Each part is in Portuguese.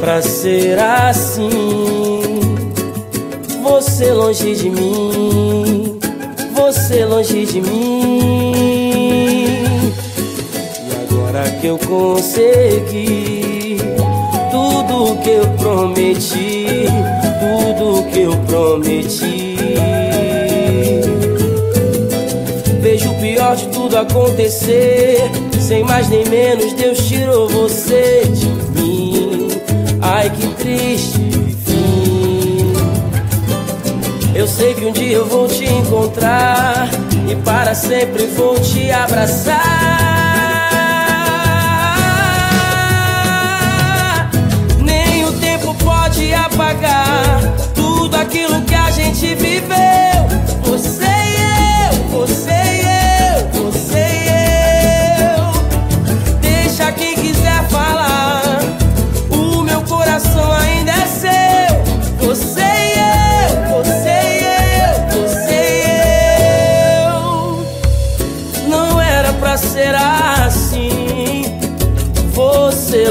Pra ser assim. Você longe de mim, você longe de mim. E agora que eu consegui tudo que eu prometi, tudo que eu prometi. Vejo o pior de tudo acontecer. Sem mais nem menos, Deus tirou você de mim. Ai que triste fim. Eu sei que um dia eu vou te encontrar e para sempre vou te abraçar. Apagar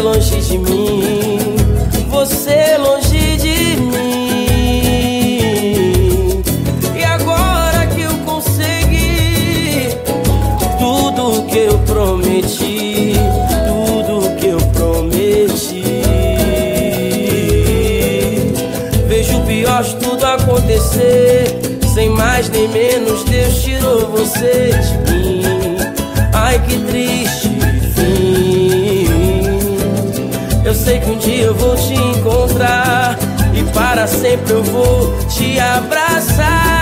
longe de mim. Você longe de mim. E agora que eu consegui tudo que eu prometi, tudo que eu prometi. Vejo o pior de tudo acontecer, sem mais nem menos, Deus tirou você de mim. Ai que triste sei que um dia eu vou te encontrar e para sempre eu vou te abraçar.